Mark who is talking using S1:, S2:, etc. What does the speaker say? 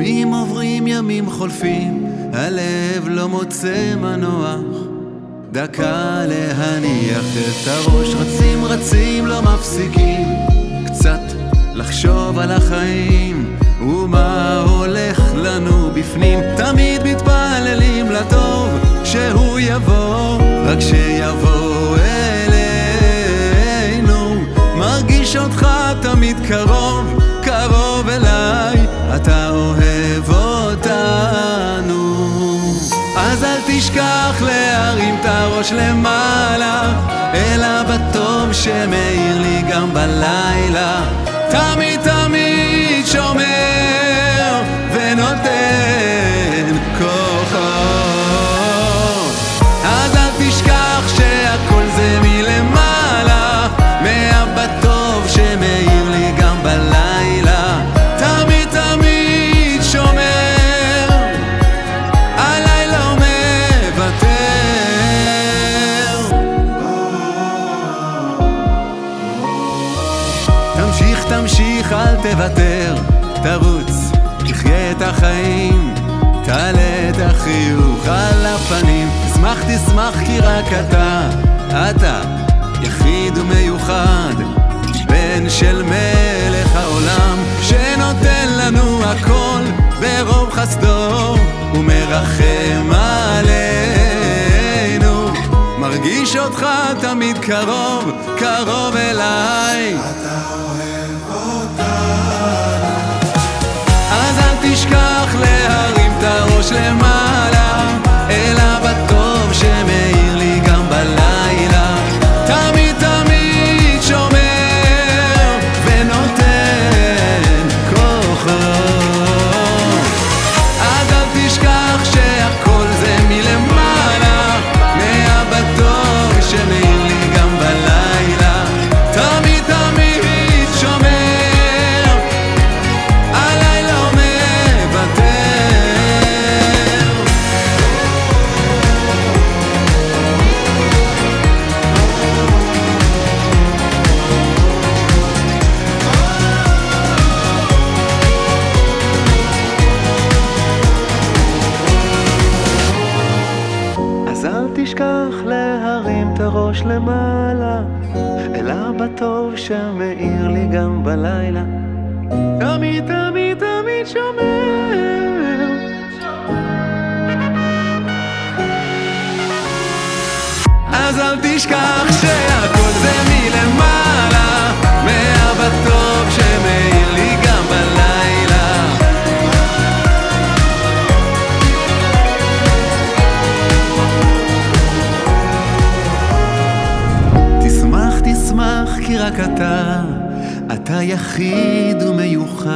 S1: ימים ימים חולפים, הלב לא מוצא מנוח. דקה להניח את הראש, רצים רצים לא מפסיקים. קצת לחשוב על החיים, ומה הולך לנו בפנים. תמיד מתפללים לטוב, שהוא יבוא, רק שיבוא אלינו. מרגיש אותך תמיד קרוב תשכח להרים את הראש למעלה, אלא בטוב שמאיר לי גם בלילה. תמשיך, תמשיך, אל תוותר, תרוץ, תחיה את החיים, תעלה את החיוך על הפנים, תשמח, תשמח כי רק אתה, אתה יחיד ומיוחד, בן של מלך העולם, שנותן לנו הכל ברוב חסדו, ומרחם עלינו. מרגיש אותך תמיד קרוב, קרוב אליי. אז תשכח להרים את הראש למעלה, אלא בטוב שמאיר לי גם בלילה. תמיד תמיד תמיד שומר. אז אל תשכח שהכל זה מלמעלה, מאבא טוב רק אתה, אתה יחיד ומיוחד.